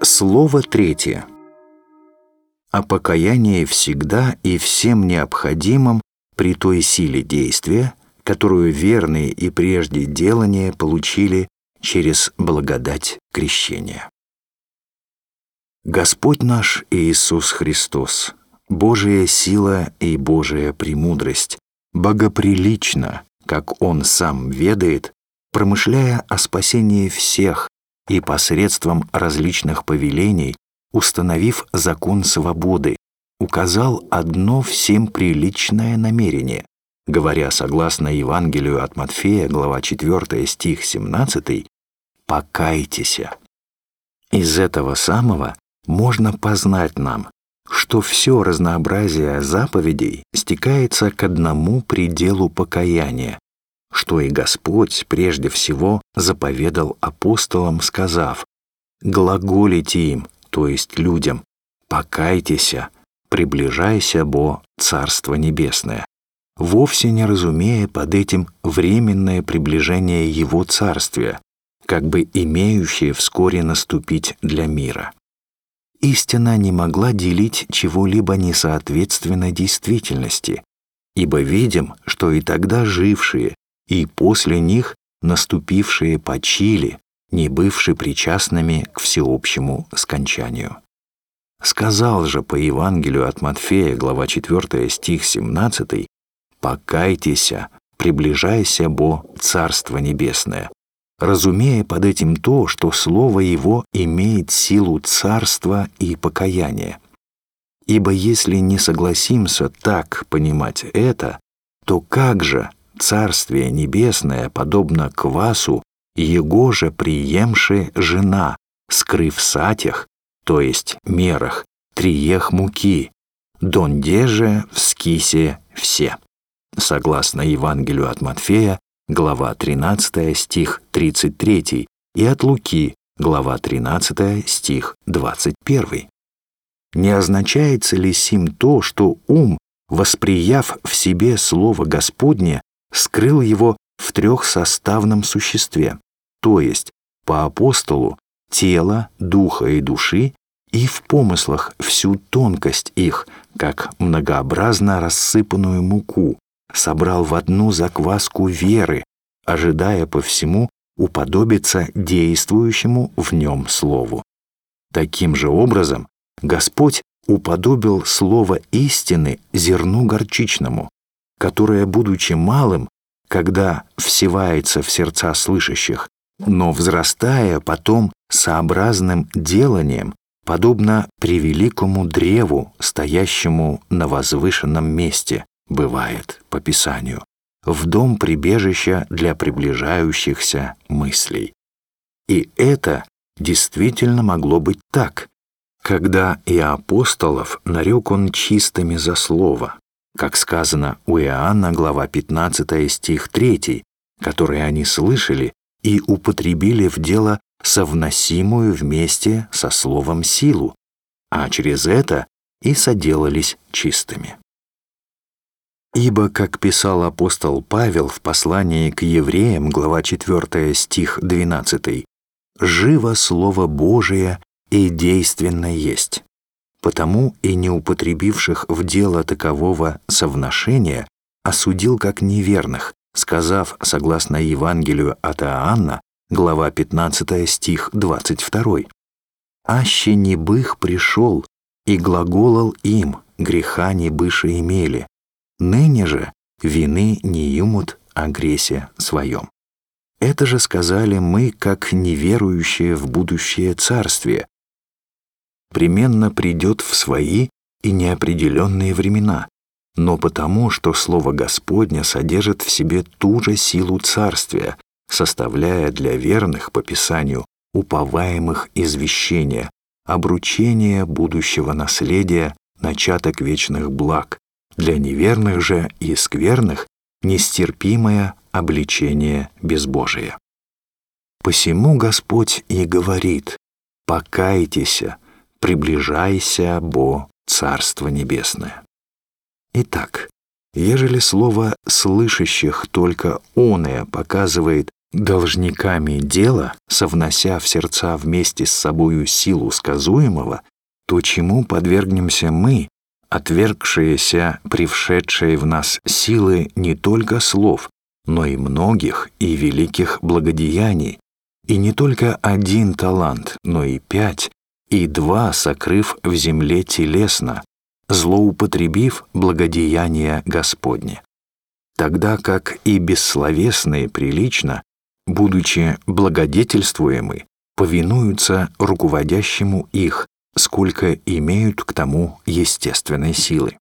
Слово третье. О покаянии всегда и всем необходимом при той силе действия, которую верные и прежде делания получили через благодать крещения. Господь наш Иисус Христос, Божия сила и Божия премудрость, богоприлично, как Он сам ведает, промышляя о спасении всех и посредством различных повелений, установив закон свободы, указал одно всем приличное намерение, говоря согласно Евангелию от Матфея, глава 4, стих 17, «Покайтесь». Из этого самого можно познать нам, что все разнообразие заповедей стекается к одному пределу покаяния, что и Господь прежде всего заповедал апостолам, сказав, «Глаголите им, то есть людям, покайтеся, приближайся, бо Царство Небесное», вовсе не разумея под этим временное приближение Его Царствия, как бы имеющее вскоре наступить для мира. Истина не могла делить чего-либо несоответственно действительности, ибо видим, что и тогда жившие, и после них наступившие почили, не бывшие причастными к всеобщему скончанию. Сказал же по Евангелию от Матфея, глава 4, стих 17, «Покайтеся, приближайся, бо Царство Небесное», разумея под этим то, что Слово Его имеет силу царства и покаяния. Ибо если не согласимся так понимать это, то как же Царствие Небесное, подобно квасу, его же приемши жена, скрыв сатях, то есть мерах, триех муки, донде же в скисе все. Согласно Евангелию от Матфея, глава 13, стих 33, и от Луки, глава 13, стих 21. Не означается ли сим то, что ум, восприяв в себе Слово Господне, скрыл его в трехсоставном существе, то есть по апостолу тела, духа и души, и в помыслах всю тонкость их, как многообразно рассыпанную муку, собрал в одну закваску веры, ожидая по всему уподобиться действующему в нем слову. Таким же образом Господь уподобил слово истины зерну горчичному, которое, будучи малым, когда всевается в сердца слышащих, но взрастая потом сообразным деланием, подобно превеликому древу, стоящему на возвышенном месте, бывает по Писанию, в дом прибежища для приближающихся мыслей. И это действительно могло быть так, когда и апостолов нарек он чистыми за слово, как сказано у Иоанна, глава 15, стих 3, который они слышали и употребили в дело совносимую вместе со словом силу, а через это и соделались чистыми. Ибо, как писал апостол Павел в послании к евреям, глава 4, стих 12, «Живо Слово Божие и действенно есть, потому и не употребивших в дело такового совношения осудил как неверных, сказав, согласно Евангелию от Иоанна, глава 15, стих 22, «Аще не бых пришел, и глаголал им, греха не быше имели, ныне же вины не юмут о гресе своем». Это же сказали мы, как неверующие в будущее царствие, применно придет в свои и неопределенные времена, но потому, что Слово Господня содержит в себе ту же силу царствия, составляя для верных по Писанию уповаемых извещения, обручение будущего наследия, начаток вечных благ, для неверных же и скверных нестерпимое обличение безбожия. Посему Господь и говорит, «Покайтесь, приближайся, бо Царство Небесное». Итак, ежели слово «слышащих» только «оное» показывает должниками дела, совнося в сердца вместе с собою силу сказуемого, то чему подвергнемся мы, отвергшиеся, прившедшие в нас силы не только слов, но и многих и великих благодеяний, и не только один талант, но и пять, и два сокрыв в земле телесно, злоупотребив благодеяния Господне. Тогда как и бессловесные прилично, будучи благодетельствуемы, повинуются руководящему их, сколько имеют к тому естественной силы.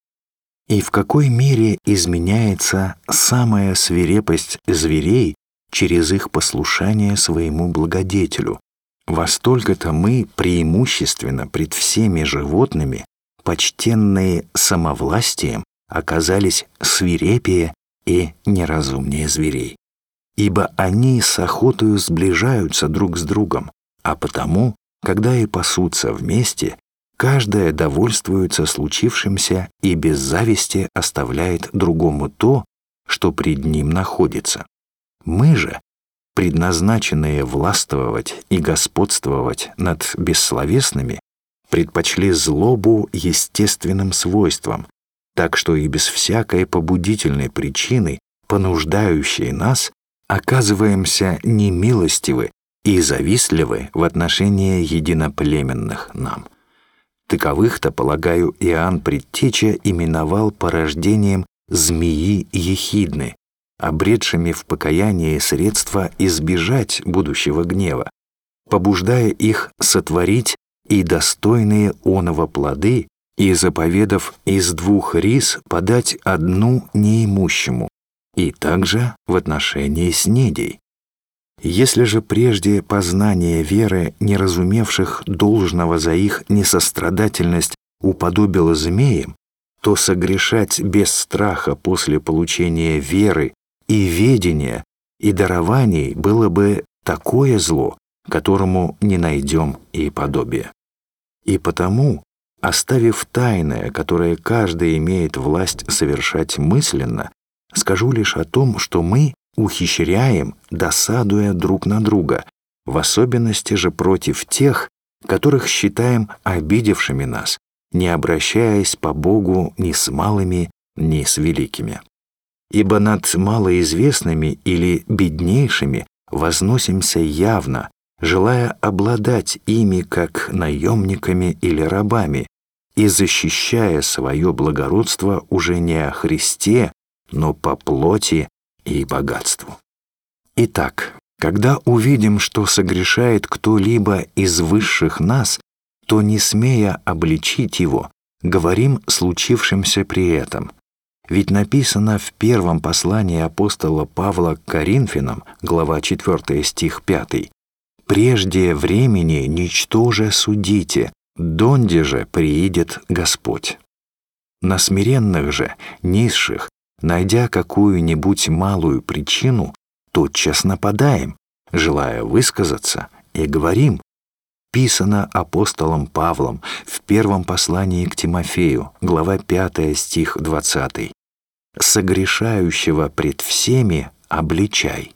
И в какой мере изменяется самая свирепость зверей через их послушание своему благодетелю. Во столько-то мы преимущественно пред всеми животными, почтенные самовластием, оказались свирепее и неразумнее зверей. Ибо они с охотою сближаются друг с другом, а потому, когда и пасутся вместе, каждая довольствуется случившимся и без зависти оставляет другому то, что пред ним находится. Мы же, предназначенные властвовать и господствовать над бессловесными, предпочли злобу естественным свойствам, так что и без всякой побудительной причины, понуждающей нас, оказываемся немилостивы и завистливы в отношении единоплеменных нам. Таковых-то, полагаю, Иоанн Предтеча именовал порождением змеи ехидны, обретшими в покаянии средства избежать будущего гнева, побуждая их сотворить и достойные оного плоды, и заповедав из двух рис подать одну неимущему, и также в отношении снедей. Если же прежде познание веры, не разумевших должного за их несострадательность, уподобило змеям, то согрешать без страха после получения веры и ведения, и дарований было бы такое зло, которому не найдем и подобие. И потому, оставив тайное, которое каждый имеет власть совершать мысленно, скажу лишь о том, что мы ухищряем, досадуя друг на друга, в особенности же против тех, которых считаем обидевшими нас, не обращаясь по Богу ни с малыми, ни с великими ибо над малоизвестными или беднейшими возносимся явно, желая обладать ими как наемниками или рабами, и защищая свое благородство уже не о Христе, но по плоти и богатству. Итак, когда увидим, что согрешает кто-либо из высших нас, то, не смея обличить его, говорим случившимся при этом – ведь написано в первом послании апостола Павла к Коринфянам, глава 4 стих 5, «Прежде времени ничтоже судите, донде же приидет Господь». На смиренных же, низших, найдя какую-нибудь малую причину, тотчас нападаем, желая высказаться, и говорим, писано апостолом Павлом в первом послании к Тимофею, глава 5 стих 20 согрешающего пред всеми обличай.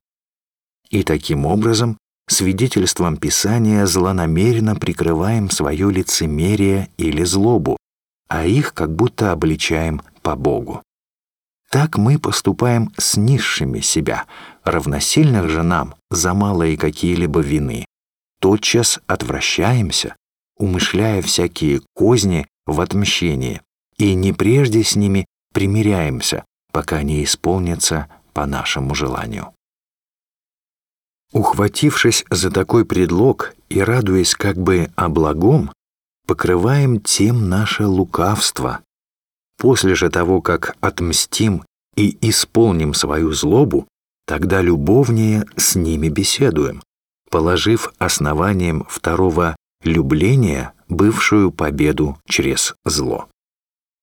И таким образом, свидетельством Писания злонамеренно прикрываем свое лицемерие или злобу, а их как будто обличаем по Богу. Так мы поступаем с низшими себя, равносильных же нам за малые какие-либо вины. Тотчас отвращаемся, умышляя всякие козни в отмщение, и не прежде с ними примиряемся, пока не исполнится по нашему желанию. Ухватившись за такой предлог и радуясь как бы о благом, покрываем тем наше лукавство. После же того, как отмстим и исполним свою злобу, тогда любовнее с ними беседуем, положив основанием второго любления бывшую победу через зло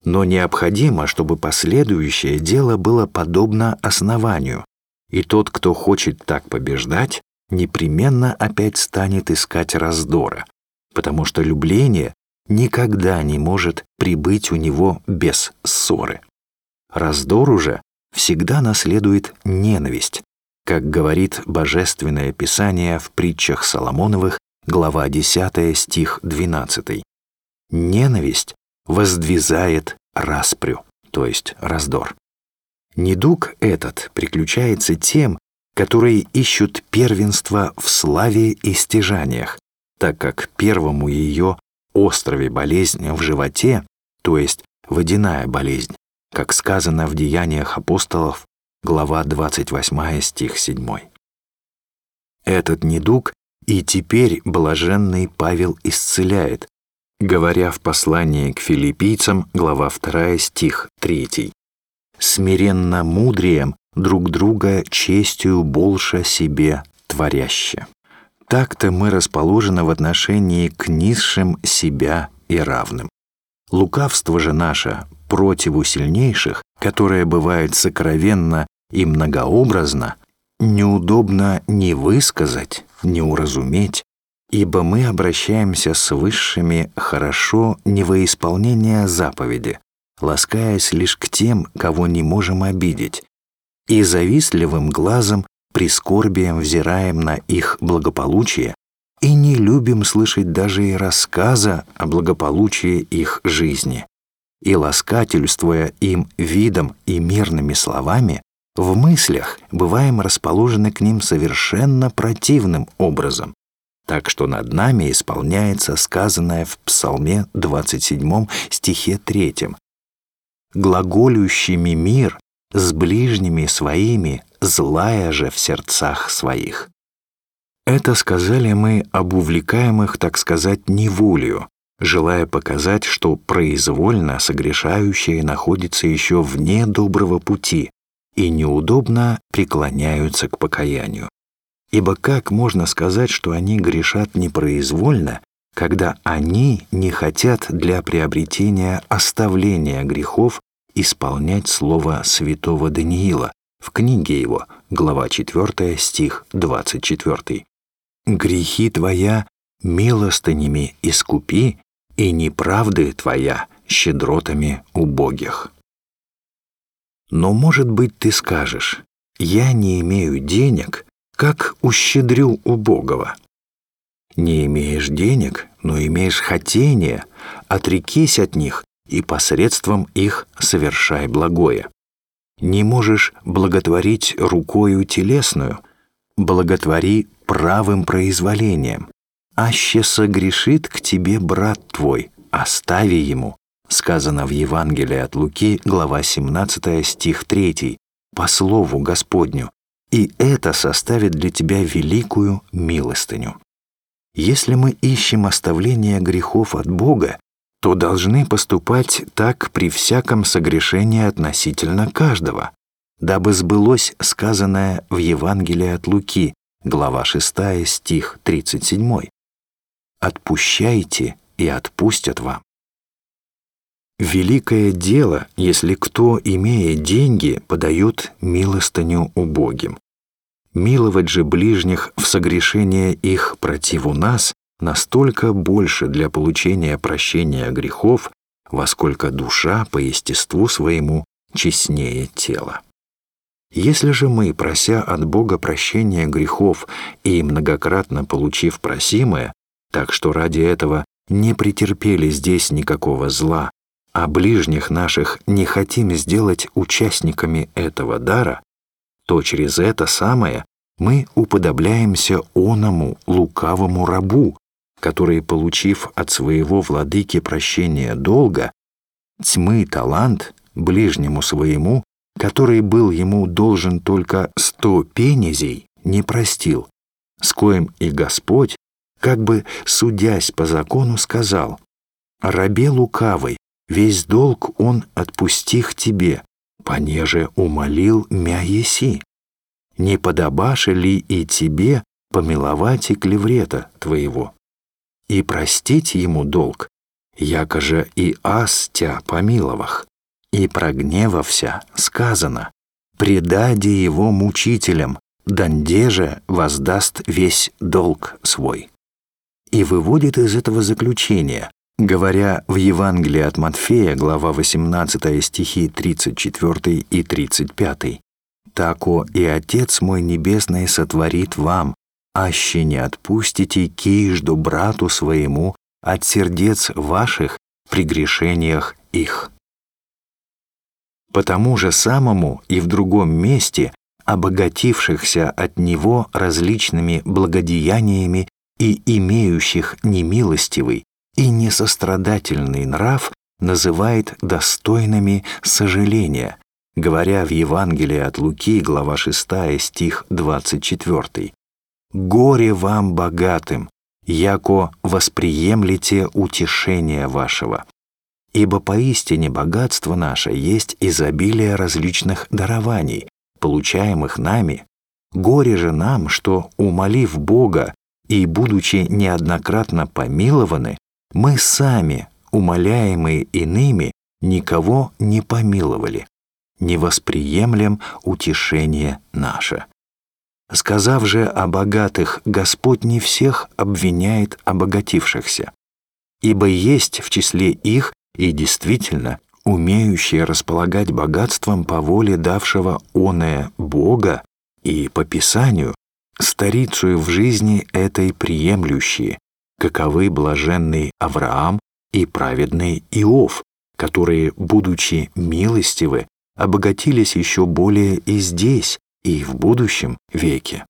но необходимо, чтобы последующее дело было подобно основанию, и тот, кто хочет так побеждать, непременно опять станет искать раздора, потому что любление никогда не может прибыть у него без ссоры. Раздор уже всегда наследует ненависть, как говорит Божественное Писание в притчах Соломоновых, глава 10, стих 12. Ненависть воздвизает распрю, то есть раздор. Недуг этот приключается тем, которые ищут первенство в славе и стяжаниях, так как первому ее острове болезнь в животе, то есть водяная болезнь, как сказано в Деяниях апостолов, глава 28, стих 7. Этот недуг и теперь блаженный Павел исцеляет, говоря в послании к филиппийцам, глава 2, стих 3. «Смиренно мудрием друг друга честью больше себе творяще». Так-то мы расположены в отношении к низшим себя и равным. Лукавство же наше противу сильнейших, которое бывает сокровенно и многообразно, неудобно ни высказать, ни уразуметь, ибо мы обращаемся с высшими хорошо не во исполнение заповеди, ласкаясь лишь к тем, кого не можем обидеть, и завистливым глазом прискорбием взираем на их благополучие и не любим слышать даже и рассказа о благополучии их жизни. И ласкательствуя им видом и мирными словами, в мыслях бываем расположены к ним совершенно противным образом, так что над нами исполняется сказанное в Псалме 27 стихе 3. «Глаголющими мир с ближними своими, злая же в сердцах своих». Это сказали мы об увлекаемых, так сказать, неволею, желая показать, что произвольно согрешающие находятся еще вне доброго пути и неудобно преклоняются к покаянию. Ибо как можно сказать, что они грешат непроизвольно, когда они не хотят для приобретения оставления грехов исполнять слово святого Даниила в книге его, глава 4, стих 24. «Грехи твоя милостынями искупи, и неправды твоя щедротами убогих». Но, может быть, ты скажешь, «Я не имею денег, как ущедрю убогого». Не имеешь денег, но имеешь хотение, отрекись от них и посредством их совершай благое. Не можешь благотворить рукою телесную, благотвори правым произволением. Аще согрешит к тебе брат твой, остави ему, сказано в Евангелии от Луки, глава 17, стих 3, по слову Господню, и это составит для тебя великую милостыню. Если мы ищем оставление грехов от Бога, то должны поступать так при всяком согрешении относительно каждого, дабы сбылось сказанное в Евангелии от Луки, глава 6, стих 37. «Отпущайте, и отпустят вам». Великое дело, если кто, имея деньги, подает милостыню убогим. Миловать же ближних в согрешение их противу нас настолько больше для получения прощения грехов, во сколько душа по естеству своему честнее тела. Если же мы, прося от Бога прощения грехов и многократно получив просимое, так что ради этого не претерпели здесь никакого зла, а ближних наших не хотим сделать участниками этого дара, то через это самое мы уподобляемся оному лукавому рабу, который, получив от своего владыки прощение долга, тьмы талант ближнему своему, который был ему должен только сто пенезей, не простил, с коим и Господь, как бы судясь по закону, сказал, «Рабе лукавый, весь долг он отпустих тебе, понеже умолил мя еси. Не подобаше ли и тебе помиловать и клеврета твоего?» и простить ему долг, якоже и ас тя помиловах, и прогневався, сказано, предаде его мучителям, данде же воздаст весь долг свой. И выводит из этого заключения, говоря в Евангелии от Матфея, глава 18 стихи 34 и 35, тако и Отец мой Небесный сотворит вам, аще не отпустите кижду брату своему от сердец ваших при грешениях их. По тому же самому и в другом месте обогатившихся от него различными благодеяниями и имеющих немилостивый и несострадательный нрав называет достойными сожаления, говоря в Евангелии от Луки, глава 6, стих 24. «Горе вам, богатым, яко восприемлете утешение вашего. Ибо поистине богатство наше есть изобилие различных дарований, получаемых нами. Горе же нам, что, умолив Бога и будучи неоднократно помилованы, мы сами, умоляемые иными, никого не помиловали, не восприемлем утешение наше. Сказав же о богатых, Господь не всех обвиняет обогатившихся, ибо есть в числе их и действительно умеющие располагать богатством по воле давшего оное Бога и по Писанию, старицую в жизни этой приемлющие, каковы блаженный Авраам и праведный Иов, которые, будучи милостивы, обогатились еще более и здесь, и в будущем веке.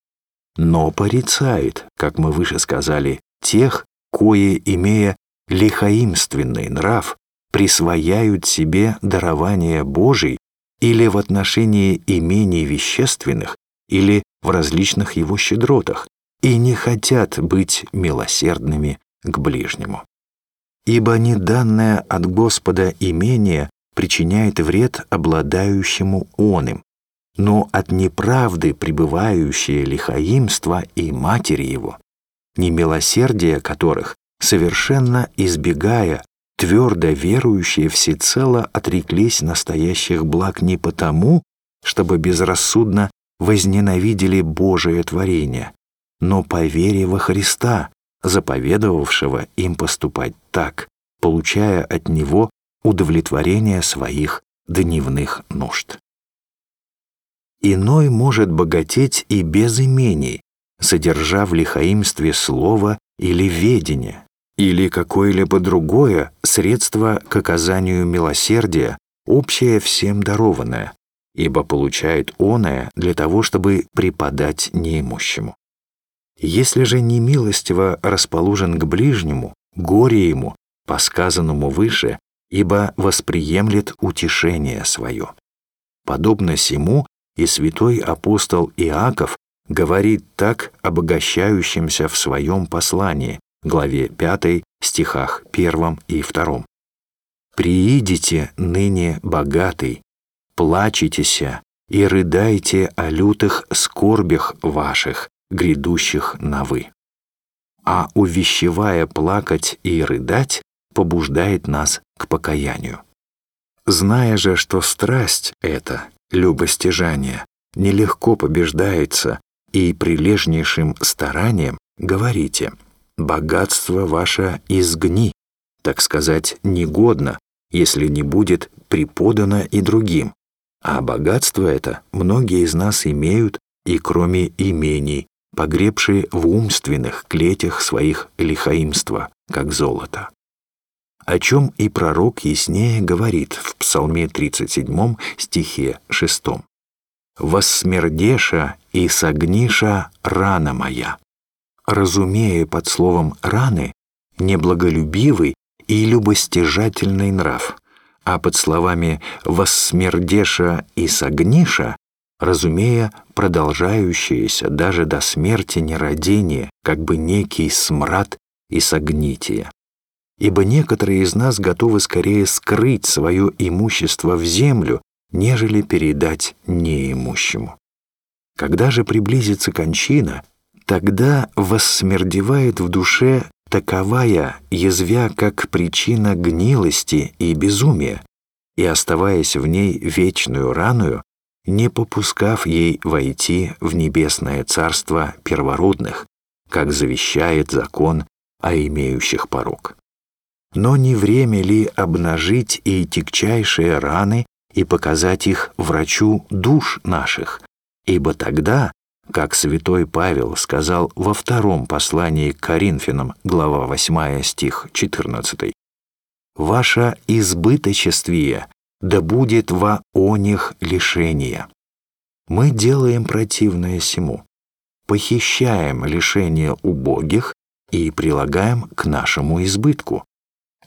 Но порицает, как мы выше сказали, тех, кое, имея лихаимственный нрав, присвояют себе дарование Божий или в отношении имений вещественных, или в различных его щедротах, и не хотят быть милосердными к ближнему. Ибо неданное от Господа имение причиняет вред обладающему он им, но от неправды пребывающее лихаимство и матери его, немилосердие которых, совершенно избегая, твердо верующие всецело отреклись настоящих благ не потому, чтобы безрассудно возненавидели Божие творение, но по вере во Христа, заповедовавшего им поступать так, получая от Него удовлетворение своих дневных нужд. Иной может богатеть и без имений, содержа в лихаимстве слово или ведение, или какое-либо другое средство к оказанию милосердия, общее всем дарованное, ибо получает оное для того, чтобы преподать неимущему. Если же немилостиво расположен к ближнему, горе ему, по сказанному выше, ибо восприемлет утешение свое. Подобно сему и святой апостол Иаков говорит так обогащающимся в своем послании, главе 5, стихах 1 и 2. «Приидите ныне богатый, плачетеся и рыдайте о лютых скорбях ваших, грядущих на вы. А увещевая плакать и рыдать, побуждает нас к покаянию. Зная же, что страсть эта, любостяжание, нелегко побеждается, и прилежнейшим старанием говорите «богатство ваше изгни», так сказать, негодно, если не будет преподано и другим, а богатство это многие из нас имеют и кроме имений, погребшие в умственных клетях своих лихаимства, как золото. О чем и пророк яснее говорит в Псалме 37 стихе 6. «Воссмердеша и согниша рана моя». Разумея под словом «раны» неблаголюбивый и любостяжательный нрав – а под словами «воссмердеша» и «согниша» разумея продолжающееся даже до смерти нерадение, как бы некий смрад и согнитие. Ибо некоторые из нас готовы скорее скрыть свое имущество в землю, нежели передать неимущему. Когда же приблизится кончина, тогда воссмердевает в душе таковая, язвя как причина гнилости и безумия, и оставаясь в ней вечную раную, не попускав ей войти в небесное царство первородных, как завещает закон о имеющих порог. Но не время ли обнажить и тягчайшие раны и показать их врачу душ наших, Ибо тогда, как святой Павел сказал во втором послании к Коринфянам, глава 8, стих 14, «Ваше избыточествие да будет во оних лишения». Мы делаем противное сему, похищаем лишение убогих и прилагаем к нашему избытку.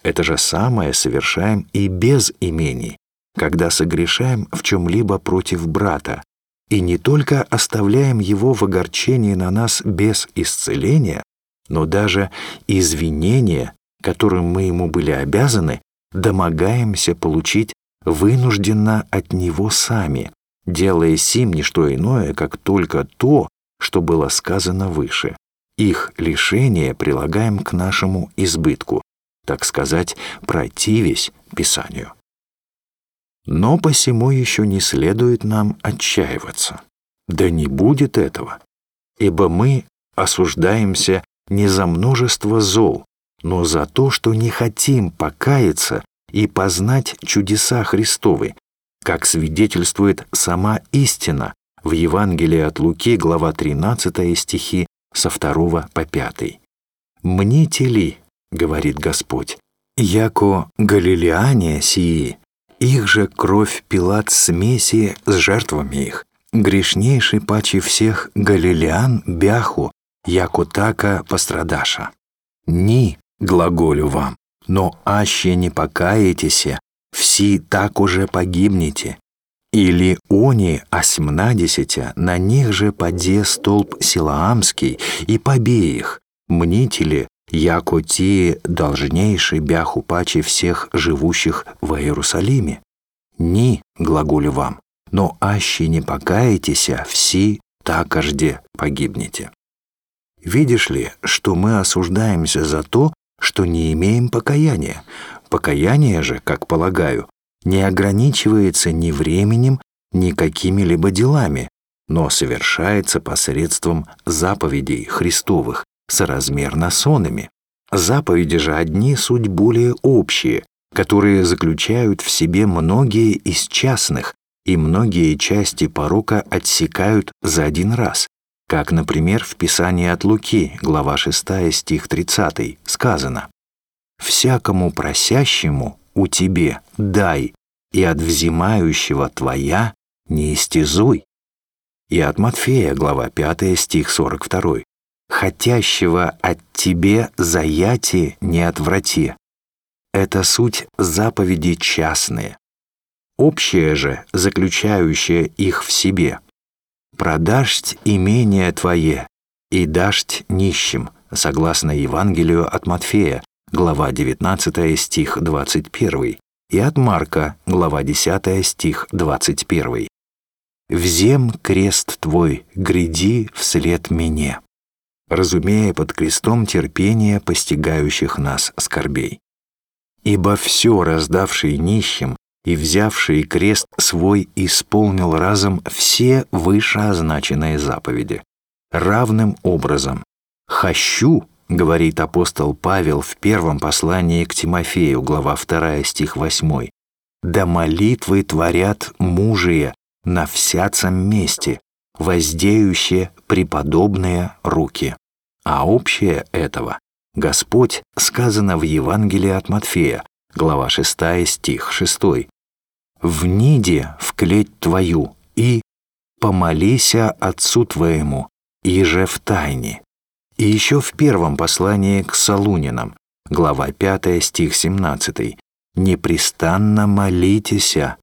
Это же самое совершаем и без имений, когда согрешаем в чем-либо против брата, и не только оставляем его в огорчении на нас без исцеления, но даже извинения, которым мы ему были обязаны, домогаемся получить вынужденно от него сами, делая сим не что иное, как только то, что было сказано выше. Их лишение прилагаем к нашему избытку, так сказать, противясь Писанию. Но посему еще не следует нам отчаиваться. Да не будет этого, ибо мы осуждаемся не за множество зол, но за то, что не хотим покаяться и познать чудеса Христовы, как свидетельствует сама истина в Евангелии от Луки, глава 13 стихи со 2 по 5. «Мните ли, — говорит Господь, — яко галилеане сии, их же кровь пилат смеси с жертвами их, грешнейший паче всех галилеан бяху, яко така пострадаша. Ни, глаголю вам, но аще не покаетеся, все так уже погибнете. Или они осьмнадесятя, на них же поде столб Силаамский и побей их, мните ли, яко те должнейший бяху паче всех живущих в Иерусалиме? Ни, глаголю вам, но аще не покаетеся, все такожде погибнете. Видишь ли, что мы осуждаемся за то, что не имеем покаяния, Покаяние же, как полагаю, не ограничивается ни временем, ни какими-либо делами, но совершается посредством заповедей Христовых, соразмерно сонами. Заповеди же одни суть более общие, которые заключают в себе многие из частных, и многие части порока отсекают за один раз, как, например, в Писании от Луки, глава 6, стих 30, сказано всякому просящему у тебе дай, и от взимающего твоя не истязуй. И от Матфея, глава 5, стих 42. «Хотящего от тебе заяти не отврати». Это суть заповеди частные. Общее же, заключающее их в себе. «Продашь имение твое и дашь нищим», согласно Евангелию от Матфея, глава 19 стих 21, и от Марка, глава 10 стих 21. «Взем крест твой, гряди вслед мне», разумея под крестом терпение постигающих нас скорбей. «Ибо все, раздавший нищим и взявший крест свой, исполнил разом все вышеозначенные заповеди. Равным образом, «Хощу говорит апостол Павел в первом послании к Тимофею, глава 2, стих 8, «Да молитвы творят мужие на всяцем месте, воздеющие преподобные руки». А общее этого Господь сказано в Евангелии от Матфея, глава 6, стих 6, «В ниде вклеть твою и помолися Отцу твоему, и же в тайне, и еще в первом послании к Салунинам, глава 5, стих 17, «Непрестанно молитеся».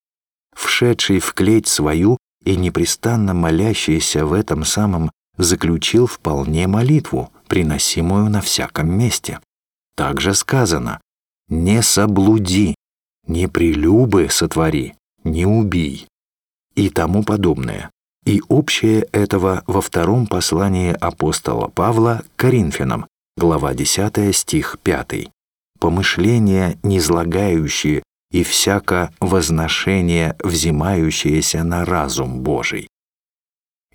Вшедший в клеть свою и непрестанно молящийся в этом самом заключил вполне молитву, приносимую на всяком месте. Также сказано «Не соблуди, не прелюбы сотвори, не убий» и тому подобное и общее этого во втором послании апостола Павла к Коринфянам, глава 10, стих 5. «Помышления, низлагающие и всяко возношение, взимающееся на разум Божий».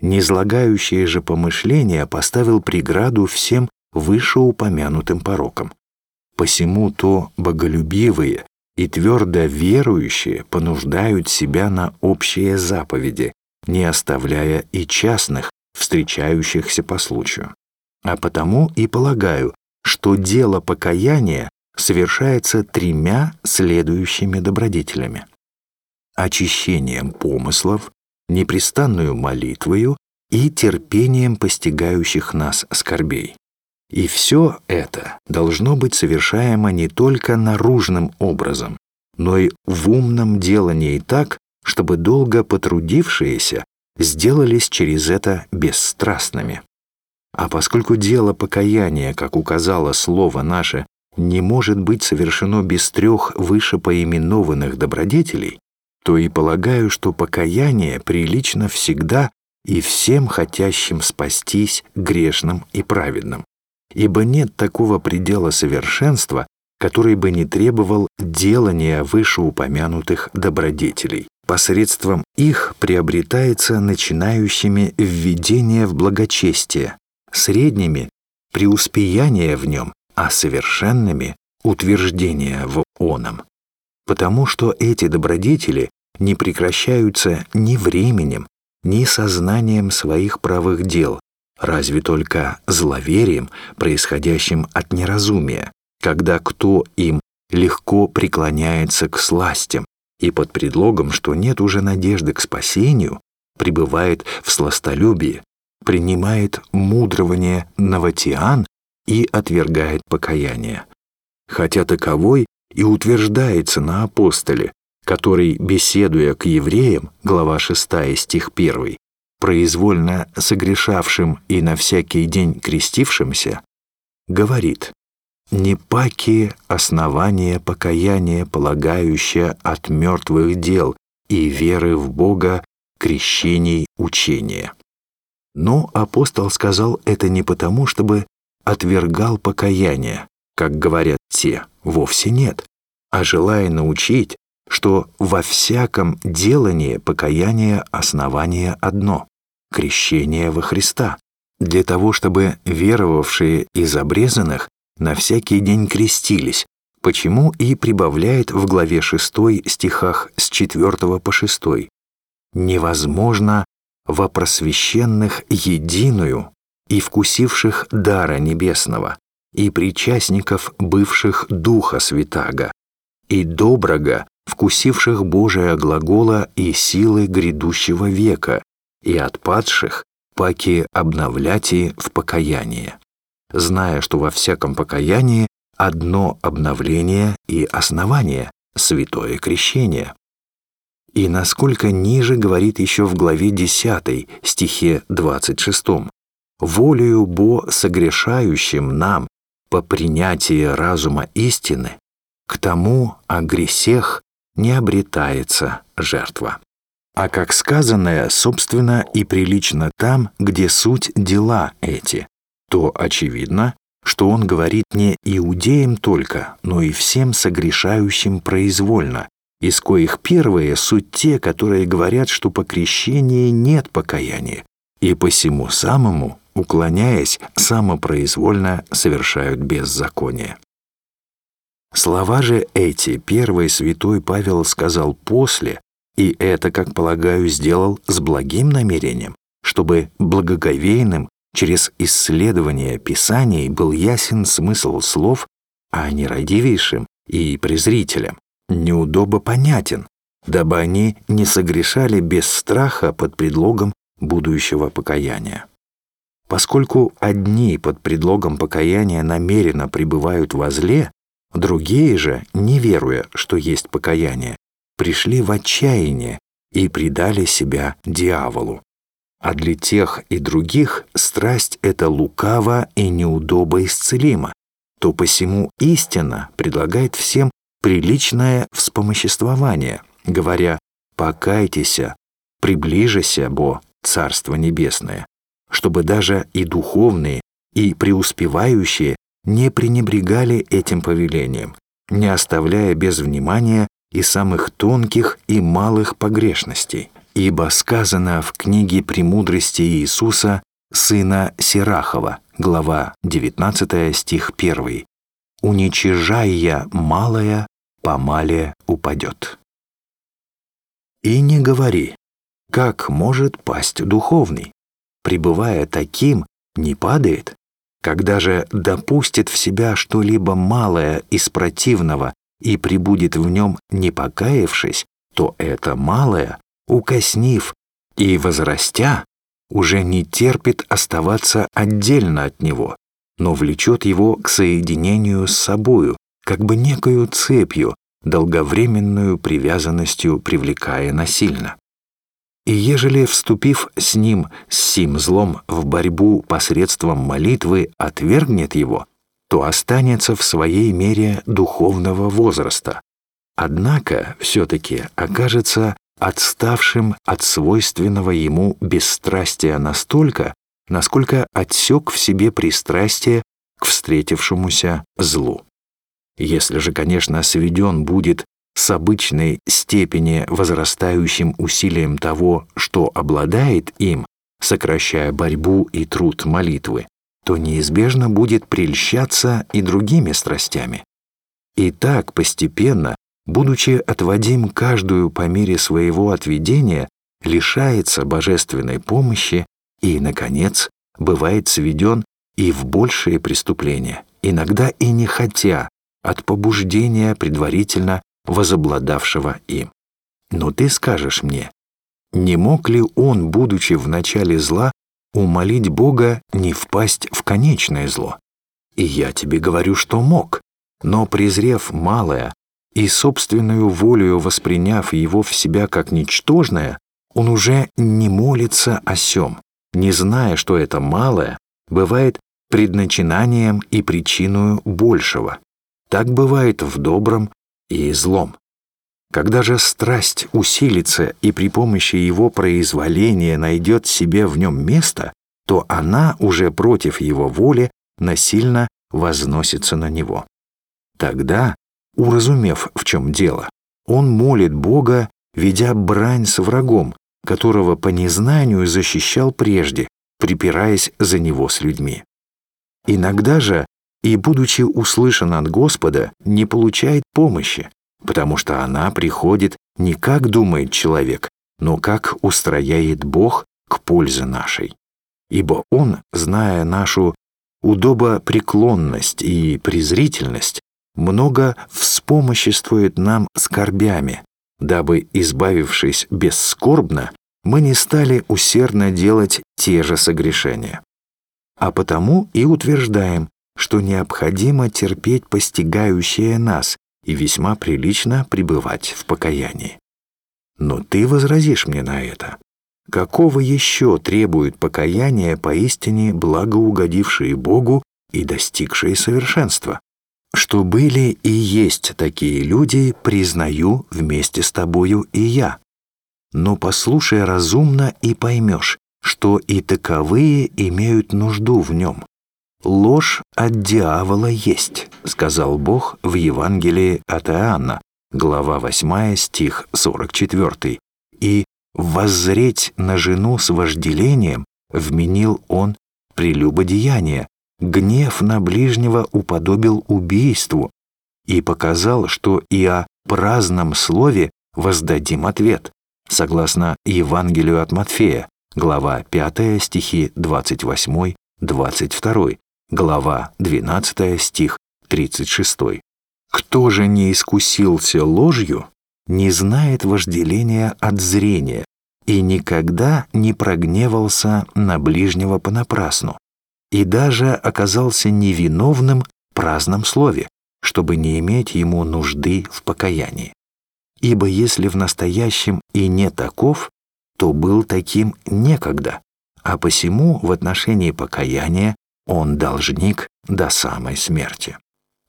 Низлагающие же помышления поставил преграду всем вышеупомянутым порокам. Посему то боголюбивые и твердо верующие понуждают себя на общие заповеди, не оставляя и частных, встречающихся по случаю. А потому и полагаю, что дело покаяния совершается тремя следующими добродетелями. Очищением помыслов, непрестанную молитвою и терпением постигающих нас скорбей. И все это должно быть совершаемо не только наружным образом, но и в умном делании так, чтобы долго потрудившиеся сделались через это бесстрастными. А поскольку дело покаяния, как указало слово наше, не может быть совершено без трех выше поименованных добродетелей, то и полагаю, что покаяние прилично всегда и всем хотящим спастись грешным и праведным, ибо нет такого предела совершенства, который бы не требовал делания вышеупомянутых добродетелей. Посредством их приобретается начинающими введение в благочестие, средними — преуспеяние в нем, а совершенными — утверждение в оном. Потому что эти добродетели не прекращаются ни временем, ни сознанием своих правых дел, разве только зловерием, происходящим от неразумия, когда кто им легко преклоняется к сластям и под предлогом, что нет уже надежды к спасению, пребывает в сластолюбии, принимает мудрование новотиан и отвергает покаяние. Хотя таковой и утверждается на апостоле, который, беседуя к евреям, глава 6 стих 1, произвольно согрешавшим и на всякий день крестившимся, говорит не паки основания покаяния, полагающее от мертвых дел и веры в Бога, крещений учения. Но апостол сказал это не потому, чтобы отвергал покаяние, как говорят те, вовсе нет, а желая научить, что во всяком делании покаяние основание одно — крещение во Христа, для того, чтобы веровавшие из обрезанных на всякий день крестились, почему и прибавляет в главе 6 стихах с 4 по 6. «Невозможно во просвященных единую и вкусивших дара небесного, и причастников бывших Духа Святаго, и доброго, вкусивших Божия глагола и силы грядущего века, и отпадших, паки обновляти в покаяние зная, что во всяком покаянии одно обновление и основание — святое крещение. И насколько ниже говорит еще в главе 10, стихе 26, «Волею Бо согрешающим нам по принятии разума истины, к тому о гресех не обретается жертва». А как сказанное, собственно, и прилично там, где суть дела эти, то очевидно, что он говорит не иудеям только, но и всем согрешающим произвольно, из коих первые суть те, которые говорят, что по крещении нет покаяния, и посему самому, уклоняясь, самопроизвольно совершают беззаконие. Слова же эти первый святой Павел сказал после, и это, как полагаю, сделал с благим намерением, чтобы благоговейным Через исследование Писаний был ясен смысл слов, а нерадивейшим и презрителям неудобо понятен, дабы они не согрешали без страха под предлогом будущего покаяния. Поскольку одни под предлогом покаяния намеренно пребывают во зле, другие же, не веруя, что есть покаяние, пришли в отчаяние и предали себя дьяволу. А для тех и других страсть это лукаво и неудобо исцелима, то посему истина предлагает всем приличное вспомоществование, говоря «покайтесь, приближися, бо Царство Небесное», чтобы даже и духовные, и преуспевающие не пренебрегали этим повелением, не оставляя без внимания и самых тонких и малых погрешностей ибо сказано в книге «Премудрости Иисуса, сына Сирахова», глава 19 стих 1, «Уничижая малое, помале упадет». И не говори, как может пасть духовный? Пребывая таким, не падает? Когда же допустит в себя что-либо малое из противного и прибудет в нем не покаявшись, то это малое, укоснив и возрастя, уже не терпит оставаться отдельно от него, но влечет его к соединению с собою, как бы некою цепью, долговременную привязанностью привлекая насильно. И ежели, вступив с ним, с сим злом, в борьбу посредством молитвы, отвергнет его, то останется в своей мере духовного возраста. Однако все-таки окажется отставшим от свойственного ему бесстрастия настолько, насколько отсек в себе пристрастие к встретившемуся злу. Если же, конечно, сведен будет с обычной степени возрастающим усилием того, что обладает им, сокращая борьбу и труд молитвы, то неизбежно будет прельщаться и другими страстями. И так постепенно, будучи отводим каждую по мере своего отведения, лишается божественной помощи и, наконец, бывает сведен и в большие преступления, иногда и не хотя, от побуждения предварительно возобладавшего им. Но ты скажешь мне, не мог ли он, будучи в начале зла, умолить Бога не впасть в конечное зло? И я тебе говорю, что мог, но презрев малое и собственную волю восприняв его в себя как ничтожное, он уже не молится о сем, не зная, что это малое бывает предначинанием и причиной большего. Так бывает в добром и злом. Когда же страсть усилится и при помощи его произволения найдет себе в нем место, то она уже против его воли насильно возносится на него. Тогда, уразумев, в чем дело, он молит Бога, ведя брань с врагом, которого по незнанию защищал прежде, припираясь за него с людьми. Иногда же и, будучи услышан от Господа, не получает помощи, потому что она приходит не как думает человек, но как устрояет Бог к пользе нашей. Ибо Он, зная нашу удобопреклонность и презрительность, много вспомоществует нам скорбями, дабы, избавившись бесскорбно, мы не стали усердно делать те же согрешения. А потому и утверждаем, что необходимо терпеть постигающее нас и весьма прилично пребывать в покаянии. Но ты возразишь мне на это. Какого еще требует покаяние поистине благоугодившие Богу и достигшие совершенства? Что были и есть такие люди, признаю вместе с тобою и я. Но послушай разумно и поймешь, что и таковые имеют нужду в нем. «Ложь от дьявола есть», — сказал Бог в Евангелии от Иоанна, глава 8, стих 44. «И воззреть на жену с вожделением вменил он прелюбодеяние, гнев на ближнего уподобил убийству и показал, что и о праздном слове воздадим ответ, согласно Евангелию от Матфея, глава 5, стихи 28-22, глава 12 стих 36. «Кто же не искусился ложью, не знает вожделения от зрения и никогда не прогневался на ближнего понапрасну, и даже оказался невиновным в праздном слове, чтобы не иметь ему нужды в покаянии. Ибо если в настоящем и не таков, то был таким некогда, а посему в отношении покаяния он должник до самой смерти.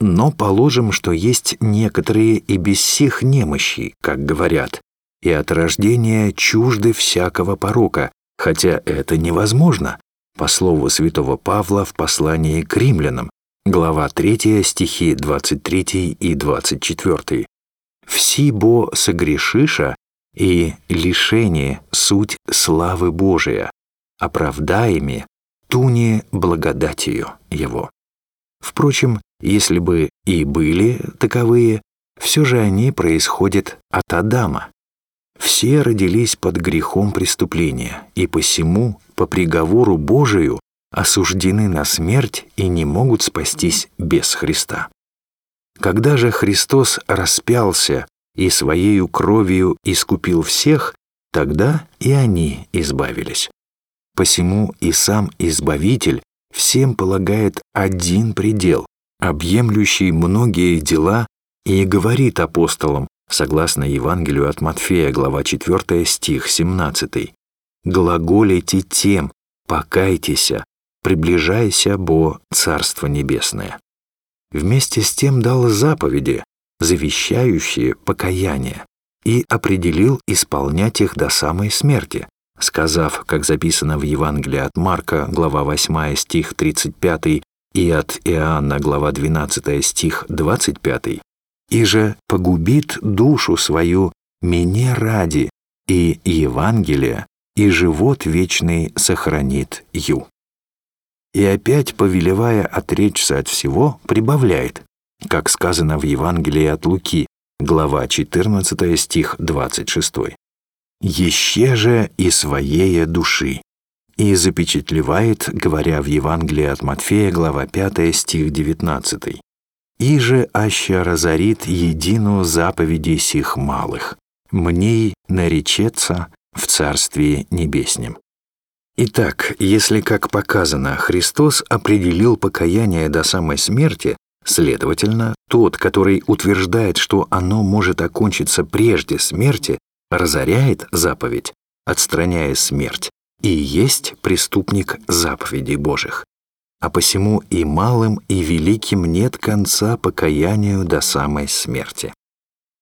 Но положим, что есть некоторые и без сих немощи, как говорят, и от рождения чужды всякого порока, хотя это невозможно, по слову святого Павла в послании к римлянам, глава 3, стихи 23 и 24. «Вси бо согрешиша, и лишение суть славы Божия, оправдаеми туне благодатью его. Впрочем, если бы и были таковые, все же они происходят от Адама. все родились под грехом преступления, и посему, по приговору Божию, осуждены на смерть и не могут спастись без Христа. Когда же Христос распялся и Своею кровью искупил всех, тогда и они избавились. Посему и сам Избавитель всем полагает один предел, объемлющий многие дела, и говорит апостолам, согласно Евангелию от Матфея, глава 4, стих 17, «Глаголите тем, покайтеся, приближайся, бо Царство Небесное». Вместе с тем дал заповеди, завещающие покаяние, и определил исполнять их до самой смерти, сказав, как записано в Евангелии от Марка, глава 8, стих 35, и от Иоанна, глава 12, стих 25, «И же погубит душу свою мне ради, и Евангелие, и живот вечный сохранит ю». И опять, повелевая отречься от всего, прибавляет, как сказано в Евангелии от Луки, глава 14, стих 26 еще же и своей души». И запечатлевает, говоря в Евангелии от Матфея, глава 5, стих 19. «И же аще разорит едину заповеди сих малых, мней наречется в Царстве Небеснем». Итак, если, как показано, Христос определил покаяние до самой смерти, следовательно, тот, который утверждает, что оно может окончиться прежде смерти, разоряет заповедь, отстраняя смерть, и есть преступник заповедей Божьих. А посему и малым, и великим нет конца покаянию до самой смерти.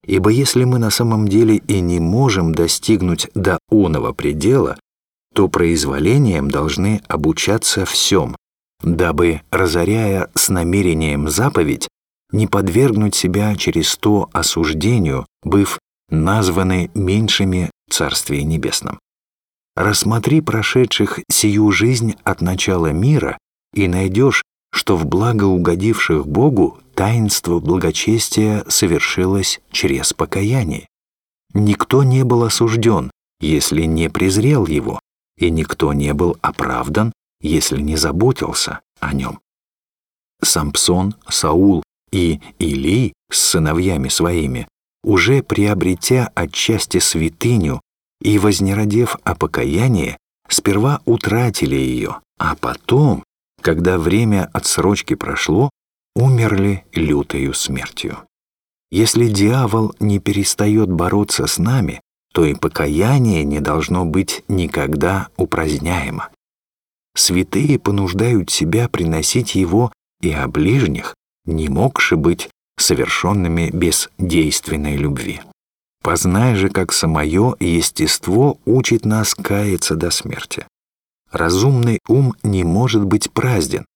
Ибо если мы на самом деле и не можем достигнуть до оного предела, то произволением должны обучаться всем, дабы, разоряя с намерением заповедь, не подвергнуть себя через то осуждению, быв названы меньшими в Небесном. Рассмотри прошедших сию жизнь от начала мира и найдешь, что в благо угодивших Богу таинство благочестия совершилось через покаяние. Никто не был осужден, если не презрел его, и никто не был оправдан, если не заботился о нем. Сампсон, Саул и Илий с сыновьями своими уже приобретя отчасти святыню и вознеродев о покаянии, сперва утратили ее, а потом, когда время отсрочки прошло, умерли лютою смертью. Если дьявол не перестает бороться с нами, то и покаяние не должно быть никогда упраздняемо. Святые понуждают себя приносить его и о ближних, не могши быть совершенными без действенной любви. Познай же, как самое естество учит нас каяться до смерти. Разумный ум не может быть празден,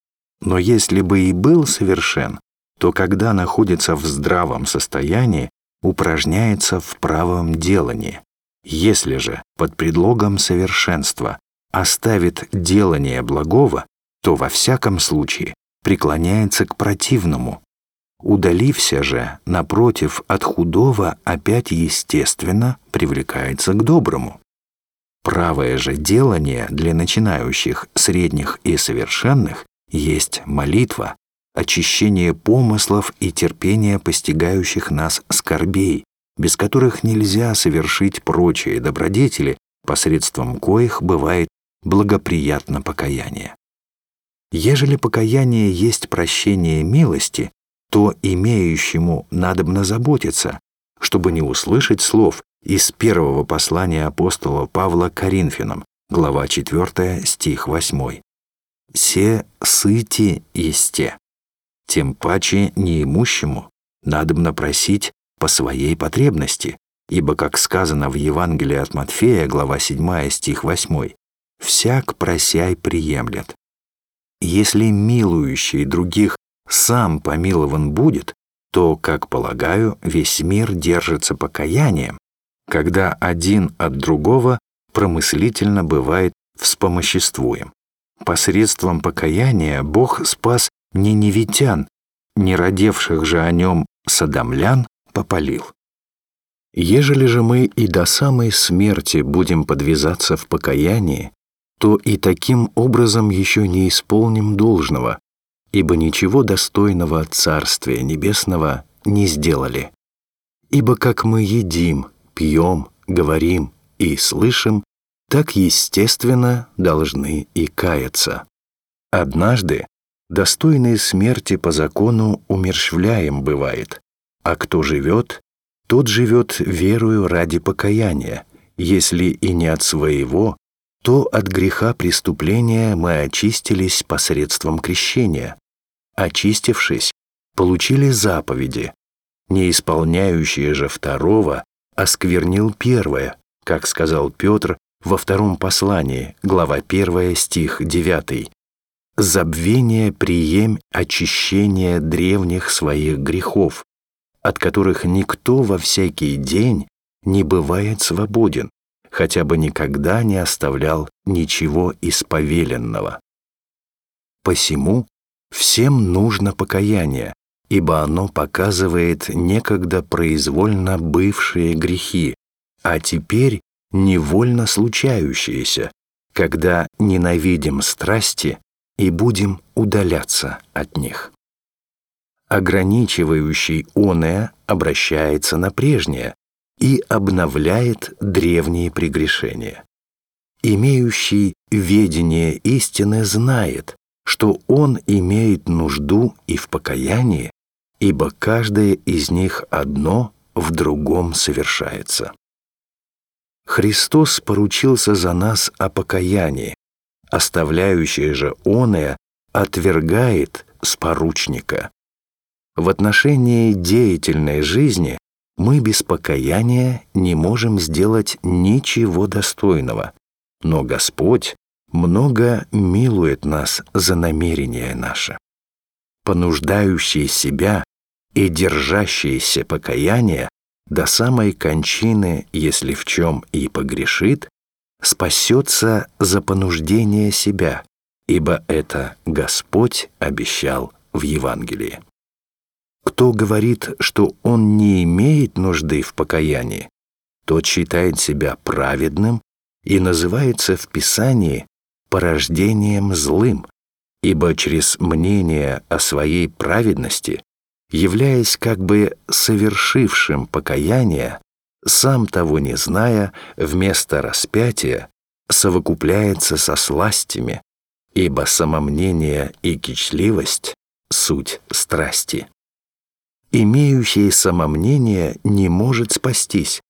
но если бы и был совершен, то когда находится в здравом состоянии, упражняется в правом делании. Если же под предлогом совершенства оставит делание благого, то во всяком случае преклоняется к противному, Удалився же, напротив, от худого опять естественно привлекается к доброму. Правое же делание для начинающих, средних и совершенных есть молитва, очищение помыслов и терпение постигающих нас скорбей, без которых нельзя совершить прочие добродетели, посредством коих бывает благоприятно покаяние. Ежели покаяние есть прощение милости, то имеющему надобно заботиться, чтобы не услышать слов из первого послания апостола Павла Коринфянам, глава 4, стих 8. «Се сыти есте, тем паче неимущему надобно просить по своей потребности, ибо, как сказано в Евангелии от Матфея, глава 7, стих 8, «Всяк просяй приемлет». Если милующий других сам помилован будет, то, как полагаю, весь мир держится покаянием, когда один от другого промыслительно бывает вспомоществуем. Посредством покаяния Бог спас не невитян, не родевших же о нем садомлян попалил. Ежели же мы и до самой смерти будем подвязаться в покаянии, то и таким образом еще не исполним должного, ибо ничего достойного Царствия Небесного не сделали. Ибо как мы едим, пьем, говорим и слышим, так естественно должны и каяться. Однажды достойные смерти по закону умерщвляем бывает, а кто живет, тот живет верою ради покаяния, если и не от своего, то от греха преступления мы очистились посредством крещения. Очистившись, получили заповеди, не исполняющие же второго, осквернил первое, как сказал Петр во втором послании, глава 1, стих 9. «Забвение прием очищение древних своих грехов, от которых никто во всякий день не бывает свободен, хотя бы никогда не оставлял ничего из повеленного. Посему всем нужно покаяние, ибо оно показывает некогда произвольно бывшие грехи, а теперь невольно случающиеся, когда ненавидим страсти и будем удаляться от них. Ограничивающий оное обращается на прежнее и обновляет древние прегрешения. Имеющий ведение истины знает, что он имеет нужду и в покаянии, ибо каждое из них одно в другом совершается. Христос поручился за нас о покаянии, оставляющее же оное отвергает с поручника. В отношении деятельной жизни мы без покаяния не можем сделать ничего достойного, но Господь много милует нас за намерение наше. Понуждающие себя и держащиеся покаяния до самой кончины, если в чем и погрешит, спасется за понуждение себя, ибо это Господь обещал в Евангелии. Кто говорит, что он не имеет нужды в покаянии, тот считает себя праведным и называется в Писании порождением злым, ибо через мнение о своей праведности, являясь как бы совершившим покаяние, сам того не зная, вместо распятия совокупляется со сластями, ибо самомнение и кичливость — суть страсти. Имеющий самомнение не может спастись,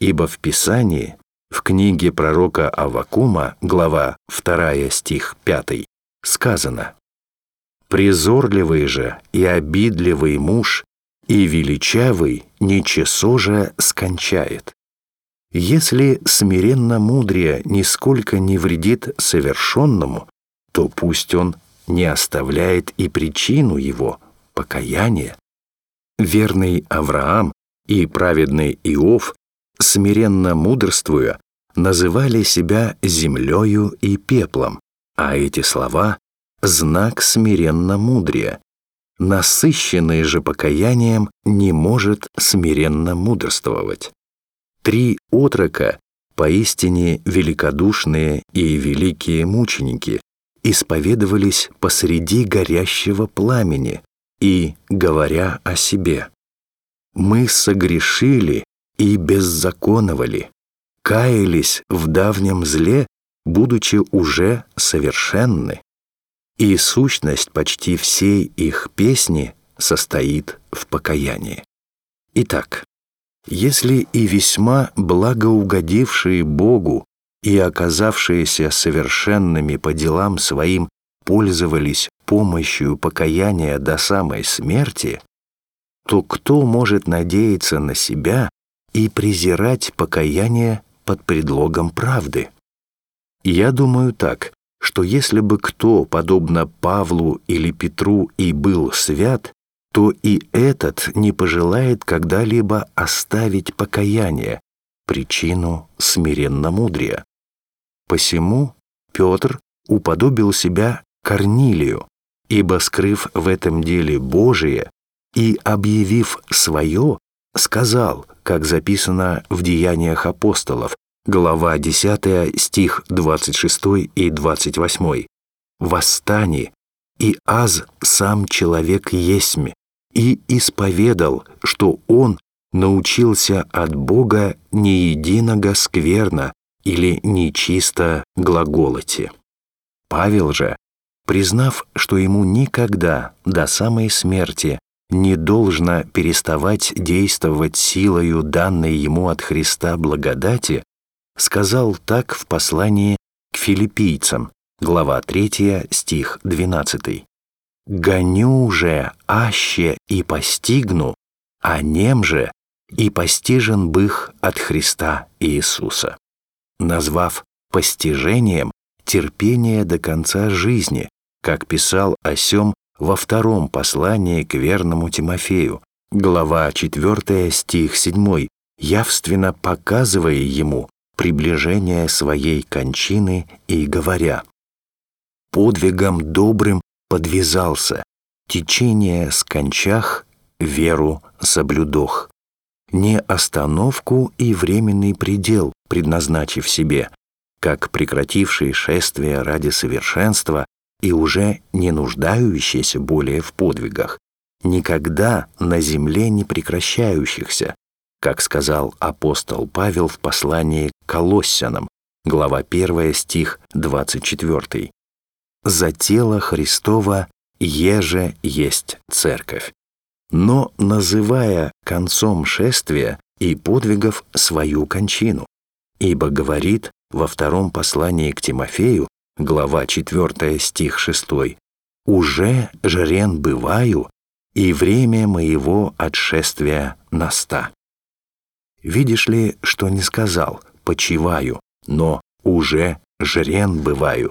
ибо в Писании в книге пророка Авакума, глава 2 стих 5, сказано «Призорливый же и обидливый муж и величавый ничесо же скончает. Если смиренно мудрее нисколько не вредит совершенному, то пусть он не оставляет и причину его, покаяния. Верный Авраам и праведный Иов, смиренно мудрствуя, называли себя землею и пеплом, а эти слова — знак смиренно мудрия. Насыщенный же покаянием не может смиренно мудрствовать. Три отрока, поистине великодушные и великие мученики, исповедовались посреди горящего пламени и, говоря о себе, «Мы согрешили и беззаконовали, каялись в давнем зле, будучи уже совершенны. И сущность почти всей их песни состоит в покаянии. Итак, если и весьма благоугодившие Богу и оказавшиеся совершенными по делам своим пользовались помощью покаяния до самой смерти, то кто может надеяться на себя и презирать покаяние под предлогом правды. Я думаю так, что если бы кто, подобно Павлу или Петру, и был свят, то и этот не пожелает когда-либо оставить покаяние, причину смиренно-мудрия. Посему Петр уподобил себя Корнилию, ибо, скрыв в этом деле Божие и объявив свое, сказал, как записано в Деяниях апостолов, глава 10, стих 26 и 28. «Восстани, и аз сам человек есмь, и исповедал, что он научился от Бога не единого скверно или нечисто глаголоте». Павел же, признав, что ему никогда до самой смерти не должно переставать действовать силою данной ему от Христа благодати, сказал так в послании к филиппийцам, глава 3, стих 12. «Гоню же, аще и постигну, а нем же и постижен бых от Христа Иисуса», назвав постижением терпение до конца жизни, как писал о сем во втором послании к верному Тимофею, глава 4, стих 7, явственно показывая ему приближение своей кончины и говоря «Подвигом добрым подвязался, течение скончах, веру соблюдох, не остановку и временный предел предназначив себе, как прекративший шествие ради совершенства и уже не нуждающийся более в подвигах, никогда на земле не прекращающихся, как сказал апостол Павел в послании к Колоссянам, глава 1, стих 24. «За тело Христова еже есть церковь». Но называя концом шествия и подвигов свою кончину, ибо говорит во втором послании к Тимофею, глава 4, стих 6, «Уже жрен бываю, и время моего отшествия наста». Видишь ли, что не сказал «почиваю», но «уже жрен бываю»,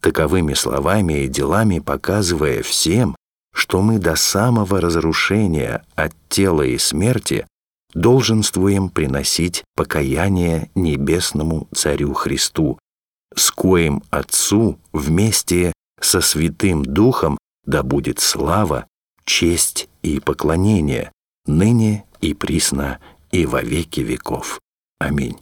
таковыми словами и делами показывая всем, что мы до самого разрушения от тела и смерти долженствуем приносить покаяние небесному Царю Христу, с коим Отцу вместе со Святым Духом да будет слава, честь и поклонение, ныне и присно и во веки веков. Аминь.